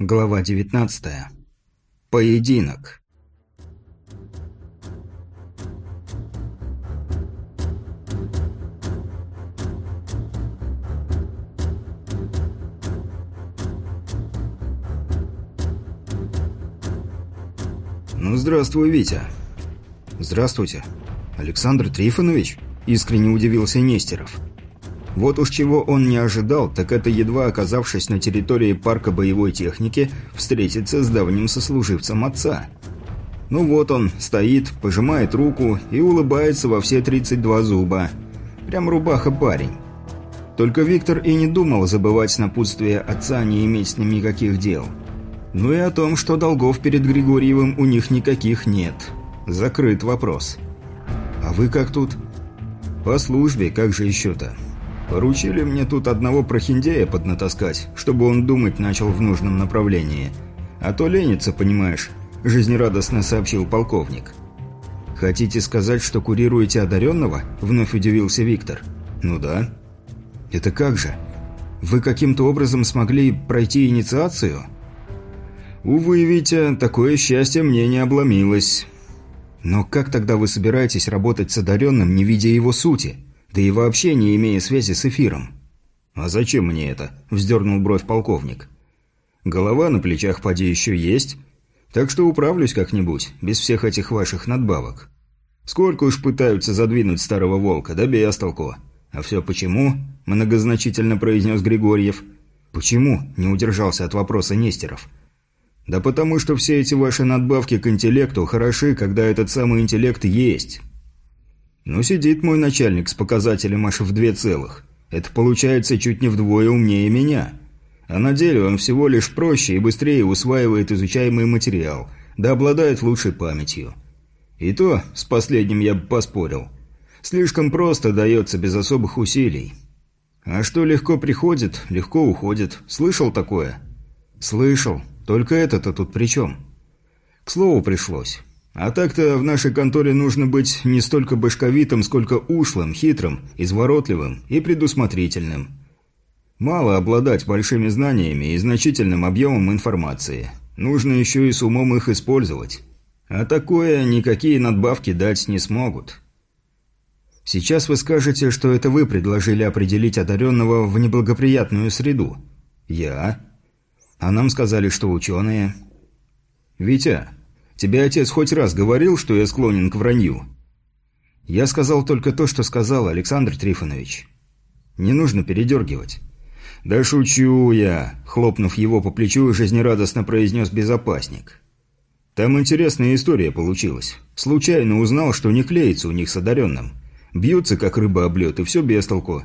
Глава 19. Поединок. Ну, здравствуй, Витя. Здравствуйте. Александр Трифонович? Искренне удивился Нестеров. Вот уж чего он не ожидал, так это едва оказавшись на территории парка боевой техники, встретиться с давним сослуживцем отца. Ну вот он, стоит, пожимает руку и улыбается во все 32 зуба. Прям рубаха парень. Только Виктор и не думал забывать напутствие отца не иметь с ним никаких дел. Ну и о том, что долгов перед Григорьевым у них никаких нет. Закрыт вопрос. «А вы как тут?» «По службе, как же еще-то?» Поручили мне тут одного прохиндея поднатаскать, чтобы он думать начал в нужном направлении. А то ленится, понимаешь, жизнерадостно сообщил полковник. «Хотите сказать, что курируете одаренного?» – вновь удивился Виктор. «Ну да». «Это как же? Вы каким-то образом смогли пройти инициацию?» «Увы, Витя, такое счастье мне не обломилось». «Но как тогда вы собираетесь работать с одаренным, не видя его сути?» Да и вообще не имея связи с эфиром. «А зачем мне это?» – вздернул бровь полковник. «Голова на плечах поди еще есть, так что управлюсь как-нибудь, без всех этих ваших надбавок. Сколько уж пытаются задвинуть старого волка, да без. А все почему?» – многозначительно произнес Григорьев. «Почему?» – не удержался от вопроса Нестеров. «Да потому что все эти ваши надбавки к интеллекту хороши, когда этот самый интеллект есть». Ну, сидит мой начальник с показателем аж в две целых. Это получается чуть не вдвое умнее меня. А на деле он всего лишь проще и быстрее усваивает изучаемый материал, да обладает лучшей памятью. И то, с последним я бы поспорил. Слишком просто дается без особых усилий. А что легко приходит, легко уходит. Слышал такое? Слышал. Только это-то тут при чем? К слову пришлось. А так-то в нашей конторе нужно быть не столько башковитым, сколько ушлым, хитрым, изворотливым и предусмотрительным. Мало обладать большими знаниями и значительным объемом информации. Нужно еще и с умом их использовать. А такое никакие надбавки дать не смогут. Сейчас вы скажете, что это вы предложили определить одаренного в неблагоприятную среду. Я. А нам сказали, что ученые. Витя, Тебе отец хоть раз говорил, что я склонен к вранью?» «Я сказал только то, что сказал, Александр Трифонович. Не нужно передергивать». «Да шучу я», – хлопнув его по плечу, жизнерадостно произнес безопасник. «Там интересная история получилась. Случайно узнал, что не клеится у них с одаренным. Бьются, как рыба об лед, и все без толку.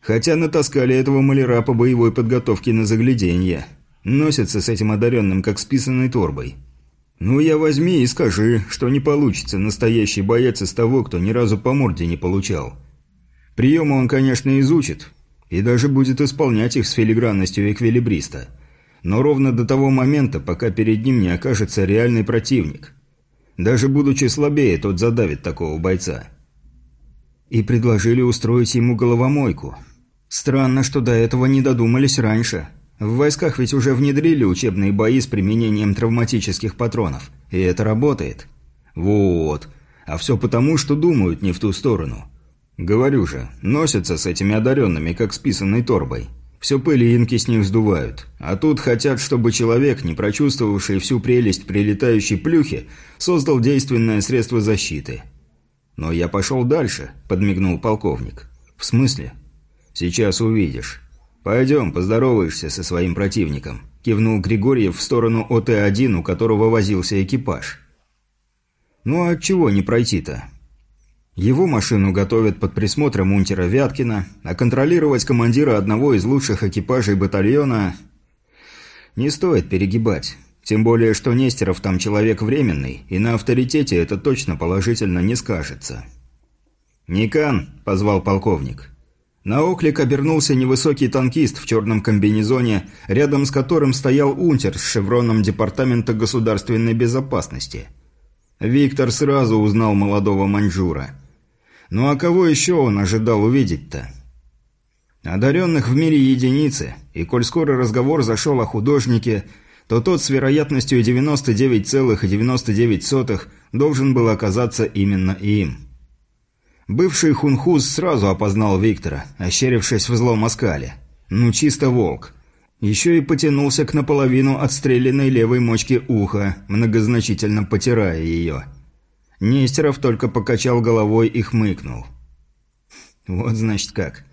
Хотя натаскали этого маляра по боевой подготовке на загляденье. Носятся с этим одаренным, как с писаной торбой. «Ну, я возьми и скажи, что не получится настоящий боец из того, кто ни разу по морде не получал. Приемы он, конечно, изучит, и даже будет исполнять их с филигранностью эквилибриста. Но ровно до того момента, пока перед ним не окажется реальный противник. Даже будучи слабее, тот задавит такого бойца». И предложили устроить ему головомойку. Странно, что до этого не додумались раньше. В войсках ведь уже внедрили учебные бои с применением травматических патронов. И это работает. Вот. А все потому, что думают не в ту сторону. Говорю же, носятся с этими одаренными, как с писанной торбой. Все пылинки с них сдувают. А тут хотят, чтобы человек, не прочувствовавший всю прелесть прилетающей плюхи, создал действенное средство защиты. «Но я пошел дальше», – подмигнул полковник. «В смысле?» «Сейчас увидишь». «Пойдем, поздороваешься со своим противником», – кивнул Григорьев в сторону ОТ-1, у которого возился экипаж. «Ну а чего не пройти-то?» Его машину готовят под присмотром унтера Вяткина, а контролировать командира одного из лучших экипажей батальона не стоит перегибать. Тем более, что Нестеров там человек временный, и на авторитете это точно положительно не скажется. «Никан», – позвал полковник. На оклик обернулся невысокий танкист в черном комбинезоне, рядом с которым стоял унтер с шевроном Департамента государственной безопасности. Виктор сразу узнал молодого маньчжура. Ну а кого еще он ожидал увидеть-то? Одаренных в мире единицы, и коль скоро разговор зашел о художнике, то тот с вероятностью 99,99 должен был оказаться именно им. Бывший хунхуз сразу опознал Виктора, ощерившись в злом оскале. Ну чисто волк. Еще и потянулся к наполовину отстрелянной левой мочке уха, многозначительно потирая ее. Нестеров только покачал головой и хмыкнул. «Вот значит как.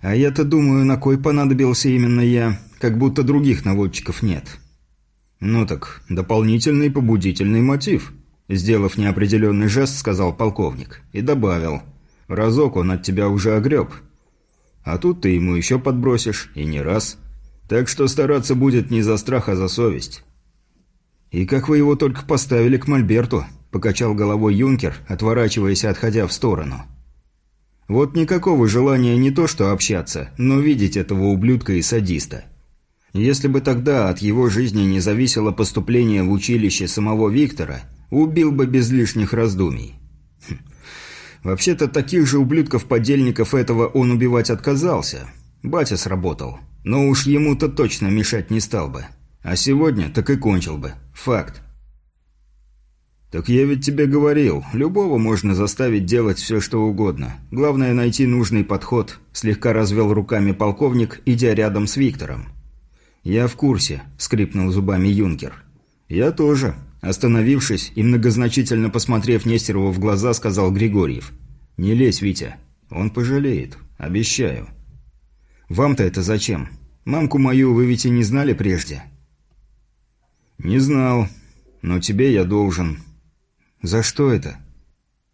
А я-то думаю, на кой понадобился именно я, как будто других наводчиков нет». «Ну так, дополнительный побудительный мотив», – сделав неопределенный жест, сказал полковник. И добавил. «Разок он от тебя уже огреб. А тут ты ему еще подбросишь, и не раз». Так что стараться будет не за страх, а за совесть. «И как вы его только поставили к Мольберту?» – покачал головой юнкер, отворачиваясь и отходя в сторону. «Вот никакого желания не то что общаться, но видеть этого ублюдка и садиста. Если бы тогда от его жизни не зависело поступление в училище самого Виктора, убил бы без лишних раздумий. Хм. Вообще-то таких же ублюдков-подельников этого он убивать отказался. Батя сработал. Но уж ему-то точно мешать не стал бы. А сегодня так и кончил бы. Факт. «Так я ведь тебе говорил, любого можно заставить делать все, что угодно. Главное найти нужный подход», – слегка развел руками полковник, идя рядом с Виктором. «Я в курсе», – скрипнул зубами юнкер. «Я тоже», – остановившись и многозначительно посмотрев Нестерову в глаза, сказал Григорьев. «Не лезь, Витя. Он пожалеет. Обещаю». «Вам-то это зачем? Мамку мою вы ведь и не знали прежде?» «Не знал. Но тебе я должен». «За что это?»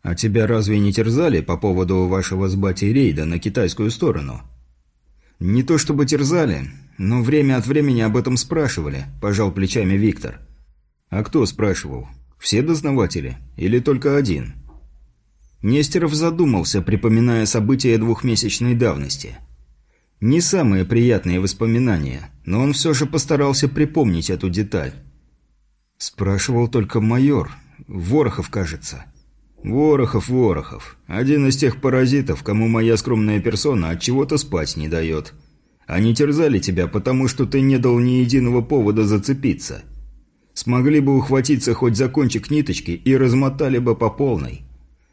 «А тебя разве не терзали по поводу вашего с батей рейда на китайскую сторону?» «Не то чтобы терзали, но время от времени об этом спрашивали», – пожал плечами Виктор. «А кто спрашивал? Все дознаватели? Или только один?» Нестеров задумался, припоминая события двухмесячной давности – не самые приятные воспоминания, но он все же постарался припомнить эту деталь. Спрашивал только майор. Ворохов, кажется. Ворохов, Ворохов. Один из тех паразитов, кому моя скромная персона от чего-то спать не дает. Они терзали тебя, потому что ты не дал ни единого повода зацепиться. Смогли бы ухватиться хоть за кончик ниточки и размотали бы по полной.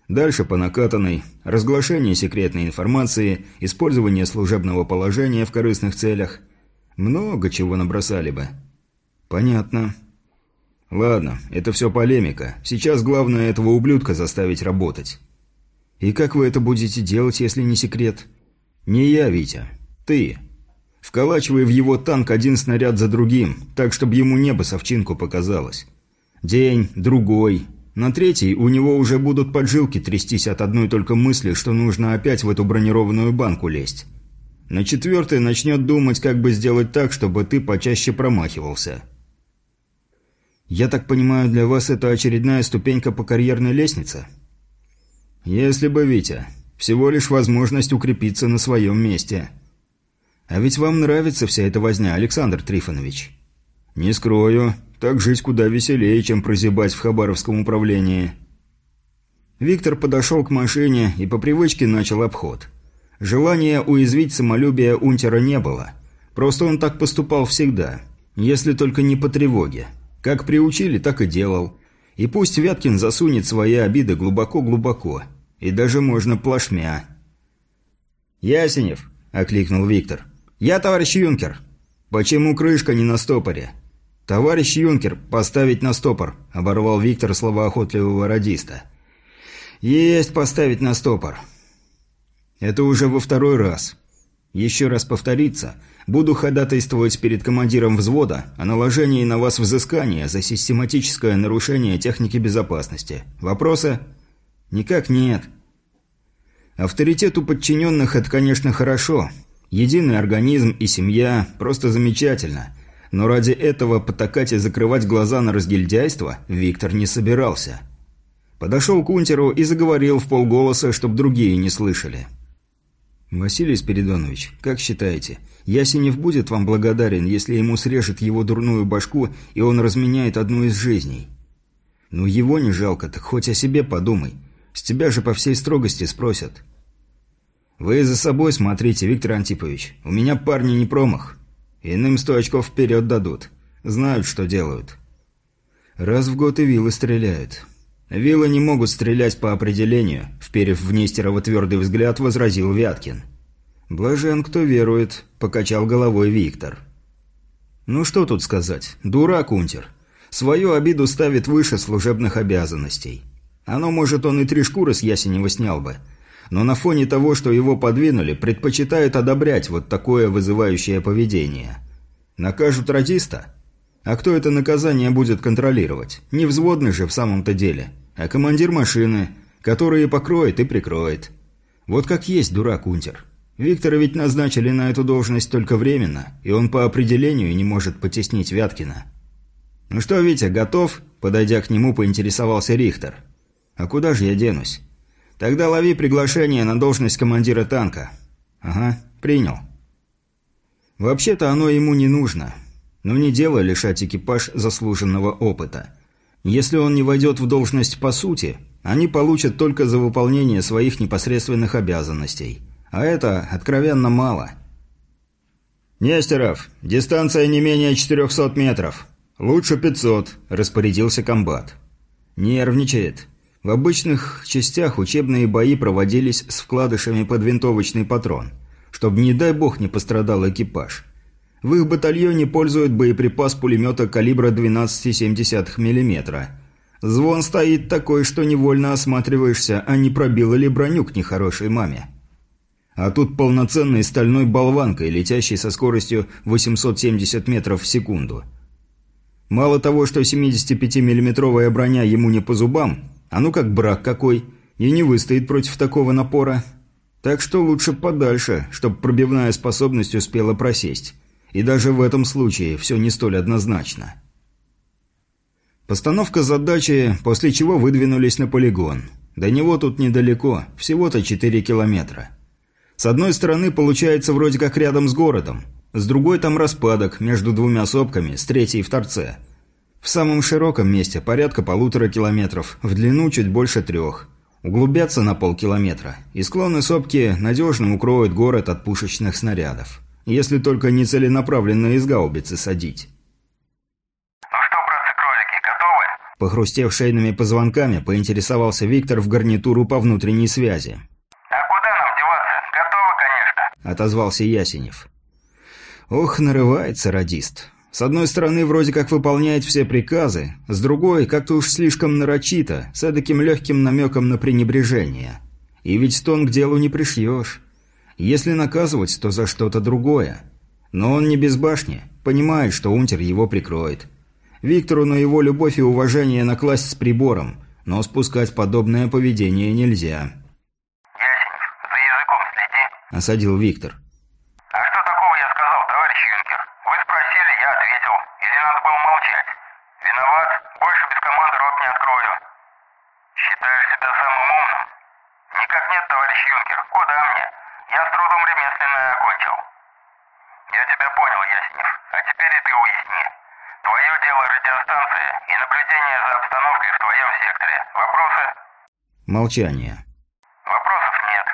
Дальше по накатанной. Разглашение секретной информации, использование служебного положения в корыстных целях. Много чего набросали бы. Понятно. Ладно, это все полемика. Сейчас главное этого ублюдка заставить работать. И как вы это будете делать, если не секрет? Не я, Витя. Ты. Вколачивай в его танк один снаряд за другим, так, чтобы ему небо совчинку показалось. День, другой, на третий у него уже будут поджилки трястись от одной только мысли, что нужно опять в эту бронированную банку лезть. На четвертый начнет думать, как бы сделать так, чтобы ты почаще промахивался. Я так понимаю, для вас это очередная ступенька по карьерной лестнице? Если бы, Витя. Всего лишь возможность укрепиться на своем месте. А ведь вам нравится вся эта возня, Александр Трифонович. Не скрою, так жить куда веселее, чем прозябать в Хабаровском управлении. Виктор подошел к машине и по привычке начал обход. Желания уязвить самолюбие Унтера не было. Просто он так поступал всегда. Если только не по тревоге. Как приучили, так и делал. И пусть Вяткин засунет свои обиды глубоко-глубоко. И даже можно плашмя. «Ясенев», – окликнул Виктор. «Я товарищ юнкер. Почему крышка не на стопоре?» «Товарищ юнкер, поставить на стопор», – оборвал Виктор слова охотливого радиста. «Есть поставить на стопор». «Это уже во второй раз. Еще раз повториться. Буду ходатайствовать перед командиром взвода о наложении на вас взыскания за систематическое нарушение техники безопасности. Вопросы?» «Никак нет». «Авторитет у подчиненных – это, конечно, хорошо. Единый организм и семья – просто замечательно». Но ради этого потакать и закрывать глаза на разгильдяйство Виктор не собирался. Подошел к Унтеру и заговорил в полголоса, чтобы другие не слышали. «Василий Спиридонович, как считаете, Ясенев будет вам благодарен, если ему срежет его дурную башку, и он разменяет одну из жизней? Ну его не жалко, так хоть о себе подумай. С тебя же по всей строгости спросят». «Вы за собой смотрите, Виктор Антипович. У меня парни не промах. Иным сто очков вперед дадут. Знают, что делают. Раз в год и вилы стреляют. Вилы не могут стрелять по определению, вперев в Нестерова твердый взгляд, возразил Вяткин. «Блажен, кто верует», – покачал головой Виктор. «Ну что тут сказать? Дурак Унтер. Свою обиду ставит выше служебных обязанностей. Оно, может, он и три шкуры с Ясенева снял бы. Но на фоне того, что его подвинули, предпочитает одобрять вот такое вызывающее поведение. Накажут радиста? А кто это наказание будет контролировать? Не взводный же в самом-то деле, а командир машины, который и покроет, и прикроет. Вот как есть дурак Унтер. Виктора ведь назначили на эту должность только временно, и он по определению не может потеснить Вяткина. «Ну что, Витя, готов?» – подойдя к нему, поинтересовался Рихтер. «А куда же я денусь?» «Тогда лови приглашение на должность командира танка». «Ага, принял». Вообще-то оно ему не нужно. Но не дело лишать экипаж заслуженного опыта. Если он не войдет в должность по сути, они получат только за выполнение своих непосредственных обязанностей. А это откровенно мало. «Нестеров, дистанция не менее 400 метров. Лучше 500», – распорядился комбат. «Нервничает. В обычных частях учебные бои проводились с вкладышами под винтовочный патрон, чтобы, не дай бог, не пострадал экипаж. В их батальоне пользуют боеприпас пулемета калибра 12,7 мм. Звон стоит такой, что невольно осматриваешься, а не пробила ли броню к нехорошей маме. А тут полноценный стальной болванкой, летящий со скоростью 870 метров в секунду. Мало того, что 75 миллиметровая броня ему не по зубам, а ну как брак какой, и не выстоит против такого напора. Так что лучше подальше, чтобы пробивная способность успела просесть. И даже в этом случае все не столь однозначно. Постановка задачи, после чего выдвинулись на полигон. До него тут недалеко, всего-то 4 километра. С одной стороны, получается вроде как рядом с городом. С другой там распадок между двумя сопками, с третьей в торце. В самом широком месте порядка полутора километров, в длину чуть больше трех. Углубятся на полкилометра, и склоны сопки надежно укроют город от пушечных снарядов. Если только не целенаправленно из гаубицы садить. «Ну что, братцы-кролики, готовы?» Похрустев шейными позвонками, поинтересовался Виктор в гарнитуру по внутренней связи. «А куда нам деваться? Готовы, конечно!» – отозвался Ясенев. «Ох, нарывается радист. С одной стороны, вроде как выполняет все приказы, с другой, как-то уж слишком нарочито, с таким легким намеком на пренебрежение. И ведь тон к делу не пришьешь. Если наказывать, то за что-то другое. Но он не без башни, понимает, что унтер его прикроет. Виктору на его любовь и уважение накласть с прибором, но спускать подобное поведение нельзя. «Ясенев, за языком следи», – осадил Виктор. Молчание. «Вопросов нет.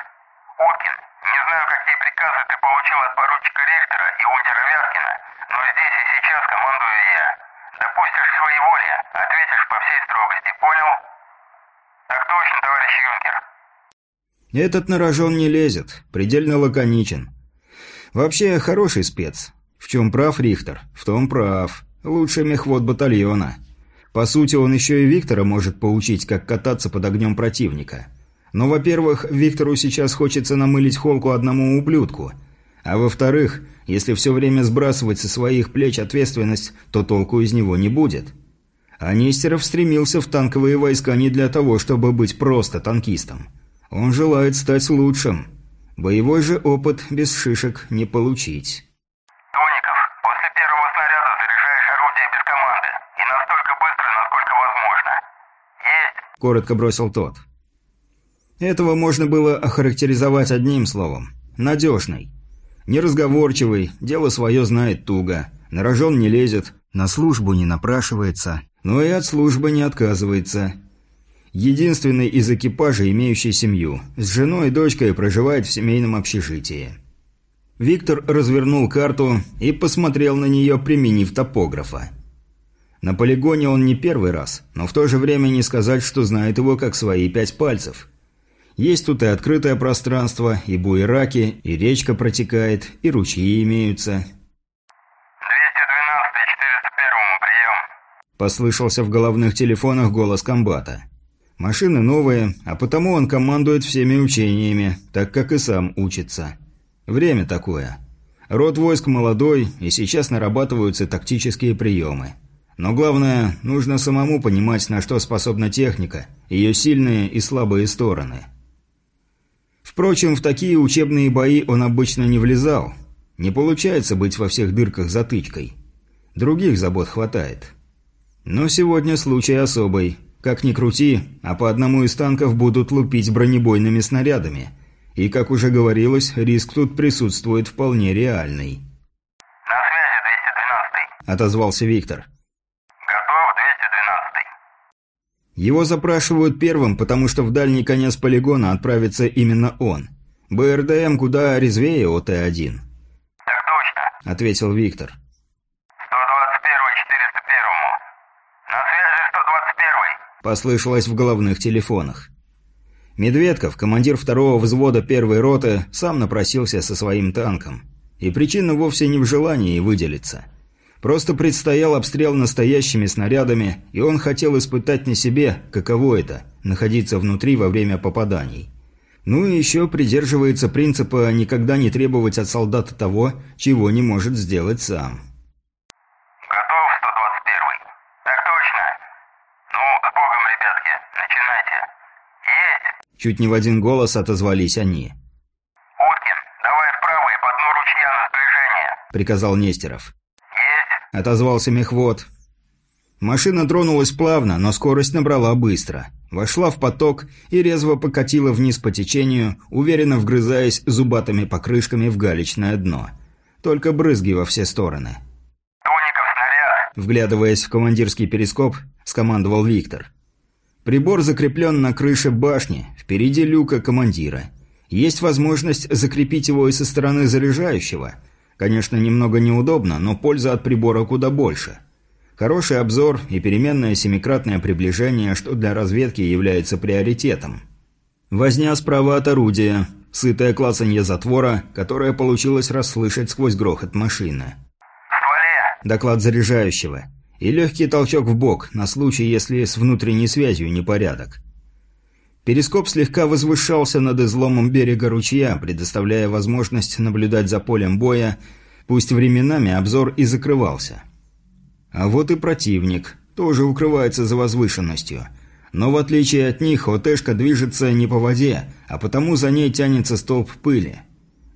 Уткин, не знаю, какие приказы ты получил от поручика Рихтера и унтера Вяткина, но здесь и сейчас командую я. Допустишь своеволие, ответишь по всей строгости, понял? Так точно, товарищ юнкер». Этот на рожон не лезет, предельно лаконичен. Вообще, хороший спец. В чем прав Рихтер? В том прав. Лучший мехвод батальона. По сути, он еще и Виктора может поучить, как кататься под огнем противника. Но, во-первых, Виктору сейчас хочется намылить холку одному ублюдку. А во-вторых, если все время сбрасывать со своих плеч ответственность, то толку из него не будет. А Нестеров стремился в танковые войска не для того, чтобы быть просто танкистом. Он желает стать лучшим. Боевой же опыт без шишек не получить. коротко бросил тот. Этого можно было охарактеризовать одним словом – надежный. Неразговорчивый, дело свое знает туго, на рожон не лезет, на службу не напрашивается, но и от службы не отказывается. Единственный из экипажа, имеющий семью, с женой и дочкой проживает в семейном общежитии. Виктор развернул карту и посмотрел на нее, применив топографа – На полигоне он не первый раз, но в то же время не сказать, что знает его как свои пять пальцев. Есть тут и открытое пространство, и буераки, и речка протекает, и ручьи имеются. 212 401 прием. Послышался в головных телефонах голос комбата. Машины новые, а потому он командует всеми учениями, так как и сам учится. Время такое. Род войск молодой, и сейчас нарабатываются тактические приемы. Но главное, нужно самому понимать, на что способна техника, ее сильные и слабые стороны. Впрочем, в такие учебные бои он обычно не влезал. Не получается быть во всех дырках затычкой. Других забот хватает. Но сегодня случай особый. Как ни крути, а по одному из танков будут лупить бронебойными снарядами. И, как уже говорилось, риск тут присутствует вполне реальный. «На связи, 212 отозвался Виктор. «Готов, 212 Его запрашивают первым, потому что в дальний конец полигона отправится именно он. БРДМ куда резвее ОТ-1. «Так точно», – ответил Виктор. Послышалось в головных телефонах. Медведков, командир второго взвода первой роты, сам напросился со своим танком. И причина вовсе не в желании выделиться. Просто предстоял обстрел настоящими снарядами, и он хотел испытать на себе, каково это – находиться внутри во время попаданий. Ну и еще придерживается принципа никогда не требовать от солдата того, чего не может сделать сам. Чуть не в один голос отозвались они. «Уткин, давай вправо и по дну ручья на сближение», — приказал Нестеров. «Есть», — отозвался мехвод. Машина тронулась плавно, но скорость набрала быстро. Вошла в поток и резво покатила вниз по течению, уверенно вгрызаясь зубатыми покрышками в галечное дно. Только брызги во все стороны. «Тоников снаряд!» Вглядываясь в командирский перископ, скомандовал Виктор. Прибор закреплен на крыше башни, впереди люка командира. Есть возможность закрепить его и со стороны заряжающего. Конечно, немного неудобно, но польза от прибора куда больше. Хороший обзор и переменное семикратное приближение, что для разведки является приоритетом. Возня справа от орудия, сытое клацанье затвора, которое получилось расслышать сквозь грохот машины. «В Доклад заряжающего и легкий толчок в бок, на случай, если с внутренней связью непорядок. Перископ слегка возвышался над изломом берега ручья, предоставляя возможность наблюдать за полем боя, пусть временами обзор и закрывался. А вот и противник, тоже укрывается за возвышенностью. Но в отличие от них, ОТшка движется не по воде, а потому за ней тянется столб пыли.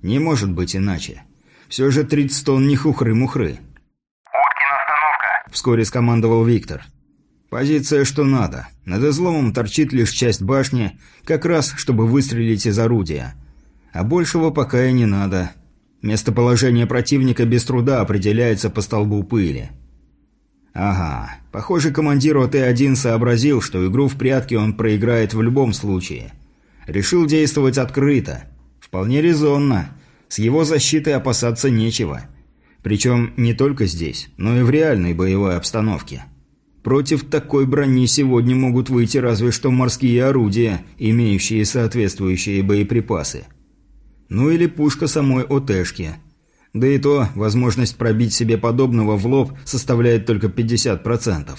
Не может быть иначе. Все же 30 тонн не хухры-мухры. Вскоре скомандовал Виктор. Позиция что надо. Над изломом торчит лишь часть башни, как раз, чтобы выстрелить из орудия. А большего пока и не надо. Местоположение противника без труда определяется по столбу пыли. Ага, похоже, командир ОТ-1 сообразил, что игру в прятки он проиграет в любом случае. Решил действовать открыто. Вполне резонно. С его защитой опасаться нечего. Причем не только здесь, но и в реальной боевой обстановке. Против такой брони сегодня могут выйти разве что морские орудия, имеющие соответствующие боеприпасы. Ну или пушка самой ОТшки. Да и то, возможность пробить себе подобного в лоб составляет только 50%.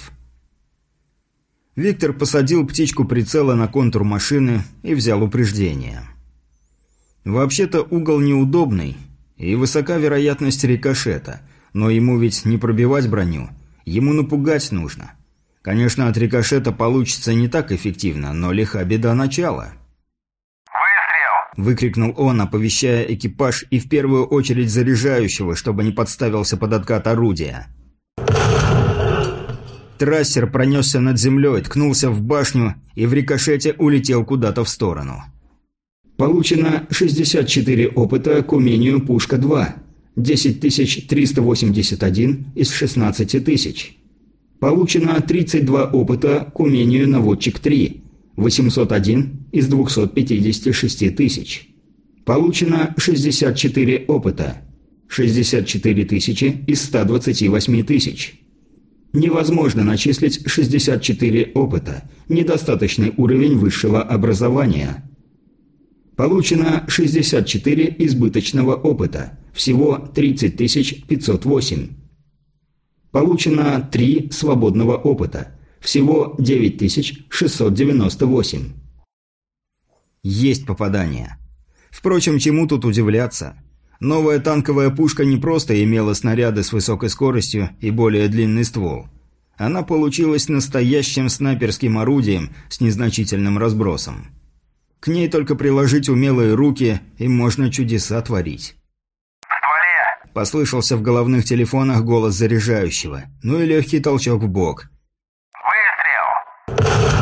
Виктор посадил птичку прицела на контур машины и взял упреждение. Вообще-то угол неудобный, и высока вероятность рикошета. Но ему ведь не пробивать броню. Ему напугать нужно. Конечно, от рикошета получится не так эффективно, но лиха беда начала. «Выстрел!» – выкрикнул он, оповещая экипаж и в первую очередь заряжающего, чтобы не подставился под откат орудия. Трассер пронесся над землей, ткнулся в башню и в рикошете улетел куда-то в сторону. Получено 64 опыта к умению «Пушка-2». 10381 из 16 тысяч. Получено 32 опыта к умению «Наводчик-3». 801 из 256 тысяч. Получено 64 опыта. 64 тысячи из 128 тысяч. Невозможно начислить 64 опыта. Недостаточный уровень высшего образования. Получено 64 избыточного опыта. Всего 30 508. Получено 3 свободного опыта. Всего 9698. Есть попадание. Впрочем, чему тут удивляться? Новая танковая пушка не просто имела снаряды с высокой скоростью и более длинный ствол. Она получилась настоящим снайперским орудием с незначительным разбросом. К ней только приложить умелые руки, и можно чудеса творить. «В Послышался в головных телефонах голос заряжающего, ну и легкий толчок в бок. «Выстрел!»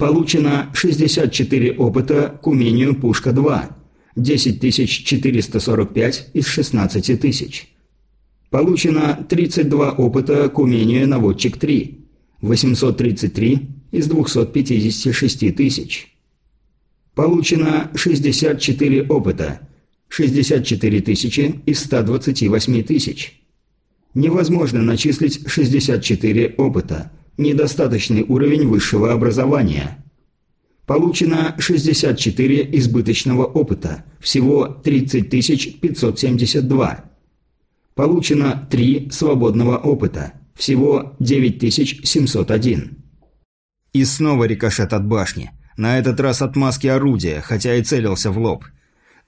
Получено 64 опыта к умению «Пушка-2». 10 445 из 16 тысяч. Получено 32 опыта к умению «Наводчик-3». 833 из 256 тысяч. Получено 64 опыта. 64 тысячи из 128 тысяч. Невозможно начислить 64 опыта. Недостаточный уровень высшего образования. Получено 64 избыточного опыта. Всего 30 572. Получено 3 свободного опыта. Всего 9701. И снова рикошет от башни. На этот раз от маски орудия, хотя и целился в лоб.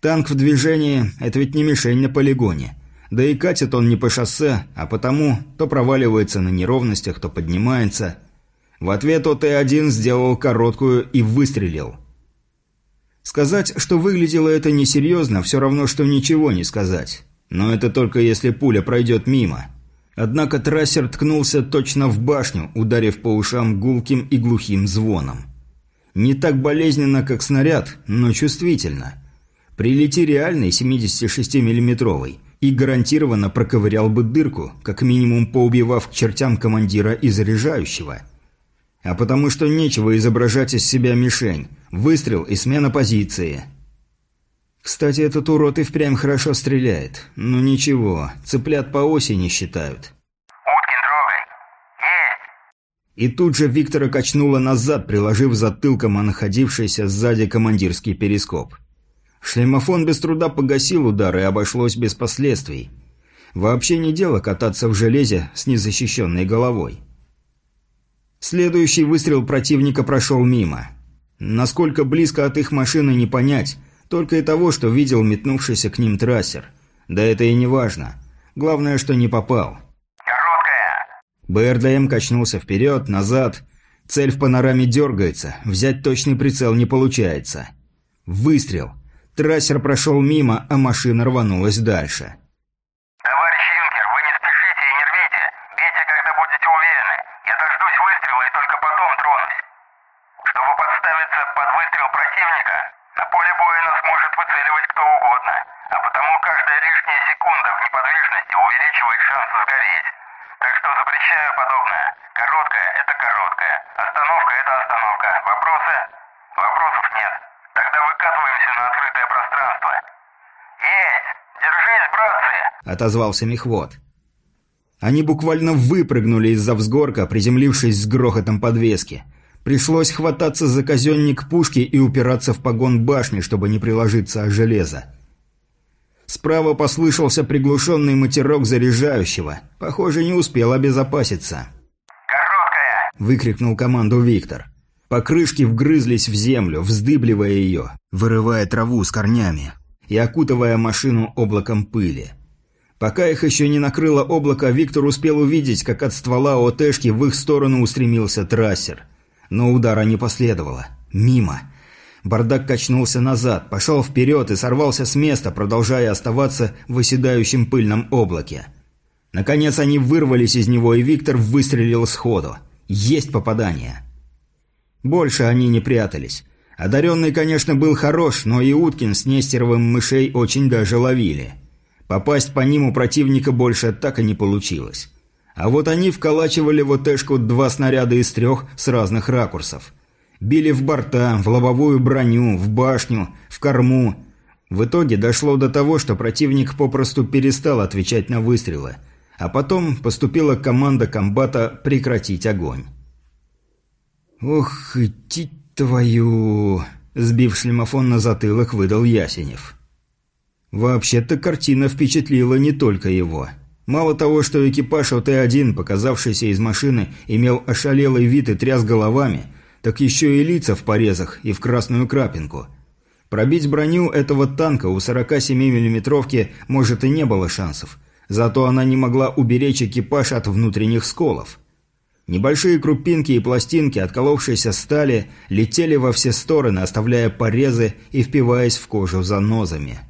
Танк в движении – это ведь не мишень на полигоне. Да и катит он не по шоссе, а потому то проваливается на неровностях, то поднимается. В ответ ОТ-1 сделал короткую и выстрелил. Сказать, что выглядело это несерьезно, все равно, что ничего не сказать. Но это только если пуля пройдет мимо. Однако трассер ткнулся точно в башню, ударив по ушам гулким и глухим звоном. Не так болезненно, как снаряд, но чувствительно. Прилети реальный 76 миллиметровый и гарантированно проковырял бы дырку, как минимум поубивав к чертям командира и заряжающего. А потому что нечего изображать из себя мишень. Выстрел и смена позиции. Кстати, этот урод и впрямь хорошо стреляет. Ну ничего, цыплят по оси не считают. И тут же Виктора качнуло назад, приложив затылком о находившийся сзади командирский перископ. Шлемофон без труда погасил удар и обошлось без последствий. Вообще не дело кататься в железе с незащищенной головой. Следующий выстрел противника прошел мимо. Насколько близко от их машины не понять, только и того, что видел метнувшийся к ним трассер. Да это и не важно. Главное, что не попал. БРДМ качнулся вперед, назад. Цель в панораме дергается, взять точный прицел не получается. Выстрел. Трассер прошел мимо, а машина рванулась дальше. «Товарищ Юнкер, вы не спешите и не рвите. Бейте, когда будете уверены. Я дождусь выстрела и только потом тронусь. Чтобы подставиться под выстрел противника, на поле боя нас может выцеливать кто угодно, а потому каждая лишняя секунда в неподвижности увеличивает шанс сгореть. Запрещаю подобное. Короткая – это короткая. Остановка – это остановка. Вопросы? Вопросов нет. Тогда выкатываемся на открытое пространство. Есть! Держись, братцы! Отозвался мехвод. Они буквально выпрыгнули из-за взгорка, приземлившись с грохотом подвески. Пришлось хвататься за казенник пушки и упираться в погон башни, чтобы не приложиться о железо. Справа послышался приглушенный матерок заряжающего. Похоже, не успел обезопаситься. «Короткая!» – выкрикнул команду Виктор. Покрышки вгрызлись в землю, вздыбливая ее, вырывая траву с корнями и окутывая машину облаком пыли. Пока их еще не накрыло облако, Виктор успел увидеть, как от ствола ОТшки в их сторону устремился трассер. Но удара не последовало. Мимо. Бардак качнулся назад, пошел вперед и сорвался с места, продолжая оставаться в оседающем пыльном облаке. Наконец они вырвались из него, и Виктор выстрелил сходу. Есть попадание. Больше они не прятались. Одаренный, конечно, был хорош, но и Уткин с Нестеровым мышей очень даже ловили. Попасть по ним у противника больше так и не получилось. А вот они вколачивали в ОТшку два снаряда из трех с разных ракурсов. Били в борта, в лобовую броню, в башню, в корму. В итоге дошло до того, что противник попросту перестал отвечать на выстрелы. а потом поступила команда комбата прекратить огонь. «Ох, идти твою...» – сбив шлемофон на затылок, выдал Ясенев. Вообще-то картина впечатлила не только его. Мало того, что экипаж ОТ-1, показавшийся из машины, имел ошалелый вид и тряс головами, так еще и лица в порезах и в красную крапинку. Пробить броню этого танка у 47 миллиметровки может и не было шансов. Зато она не могла уберечь экипаж от внутренних сколов. Небольшие крупинки и пластинки отколовшейся стали летели во все стороны, оставляя порезы и впиваясь в кожу занозами.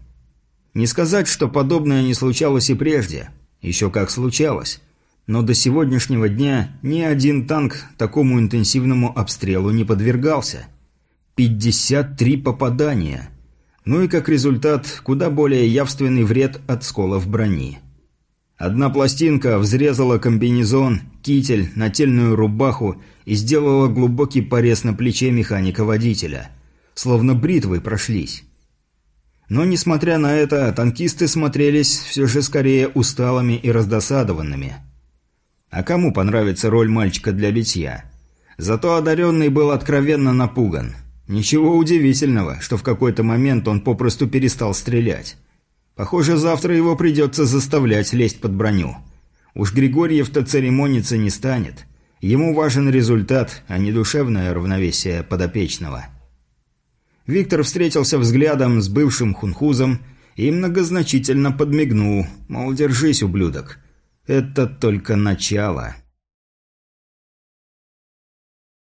Не сказать, что подобное не случалось и прежде. Еще как случалось. Но до сегодняшнего дня ни один танк такому интенсивному обстрелу не подвергался. 53 попадания. Ну и как результат, куда более явственный вред от сколов брони. Одна пластинка взрезала комбинезон, китель, нательную рубаху и сделала глубокий порез на плече механика-водителя. Словно бритвой прошлись. Но, несмотря на это, танкисты смотрелись все же скорее усталыми и раздосадованными. А кому понравится роль мальчика для битья? Зато одаренный был откровенно напуган. Ничего удивительного, что в какой-то момент он попросту перестал стрелять. Похоже, завтра его придется заставлять лезть под броню. Уж Григорьев-то церемониться не станет. Ему важен результат, а не душевное равновесие подопечного. Виктор встретился взглядом с бывшим хунхузом и многозначительно подмигнул, мол, держись, ублюдок. Это только начало.